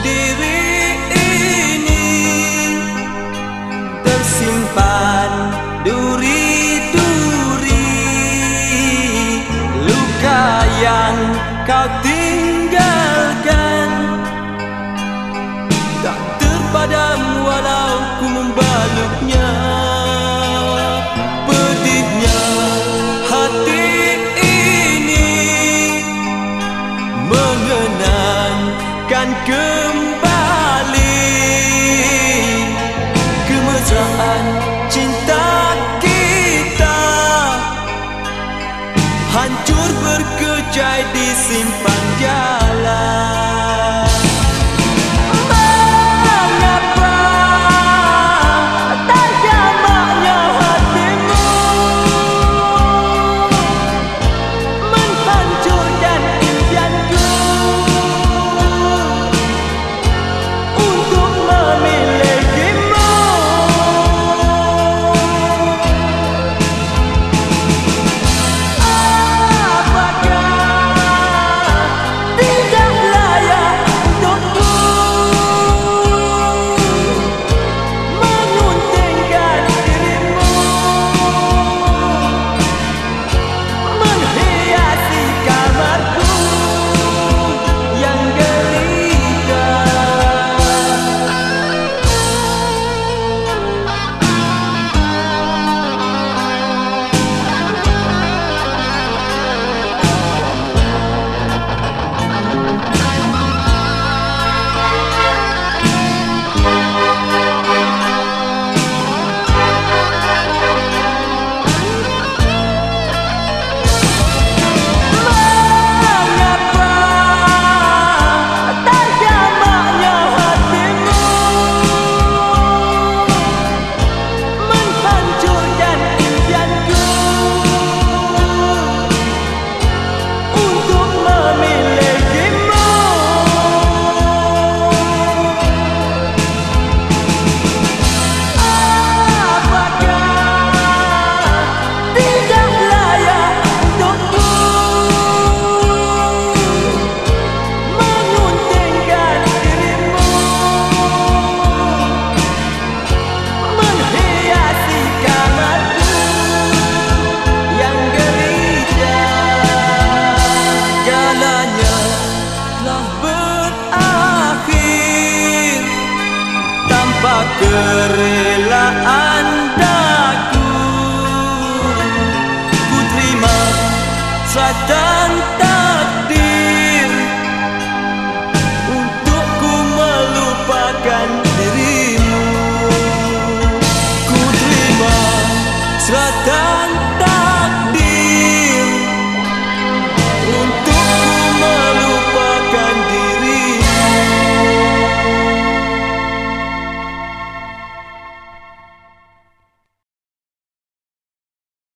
diri ini. Tersimpan duri-duri luka yang kau tinggalkan kembali. Kemesraan cinta kita hancur berkejai di simpang jalan kerelaan daku. Ku terima satan